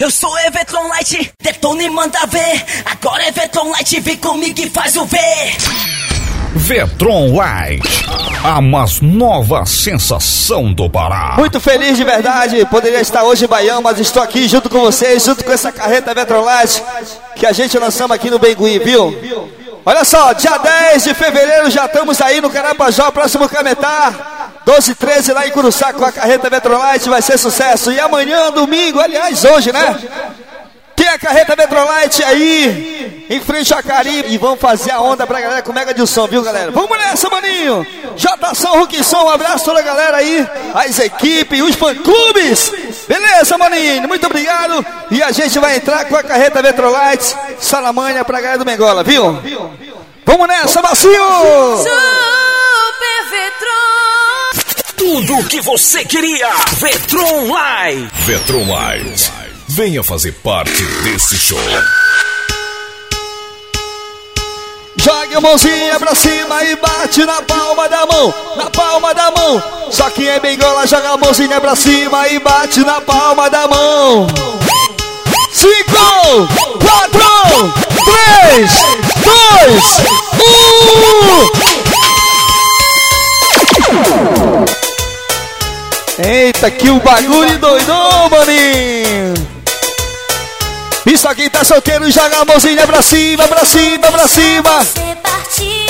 Eu sou Everton Light, detona e manda ver. Agora Everton Light, vem comigo e faz o V. Vetron Light, a mais nova sensação do Pará. Muito feliz de verdade, poderia estar hoje em Baião, mas estou aqui junto com vocês, junto com essa carreta Vetron Light, que a gente lançamos aqui no Bengui, viu? Olha só, dia 10 de fevereiro já estamos aí no Carapajó, próximo Cametá. 12 e 13 lá em Curuçá com a carreta Metrolite, vai ser sucesso. E amanhã, domingo, aliás, hoje, né? Tem a carreta Metrolite aí, em frente a Caribe. E vamos fazer a onda pra galera com mega de som, viu, galera? Vamos nessa, maninho! Jatação, Ruquinson, um abraço toda a galera aí, as equipes, os fã-clubes. Beleza, maninho? Muito obrigado. E a gente vai entrar com a carreta Metrolite, Salamanha pra galera do Mengola, viu? Vamos nessa, macio! Tudo o que você queria. Vetron Light. Vetron Light. Venha fazer parte desse show. Jogue a mãozinha pra cima e bate na palma da mão, na palma da mão. Só quem é bengola joga a mãozinha pra cima e bate na palma da mão. Cinco, quatro, três, dois, Eita, que o bagulho doidou, maninho. Isso aqui tá solteiro, joga a mãozinha pra cima, pra cima, pra cima.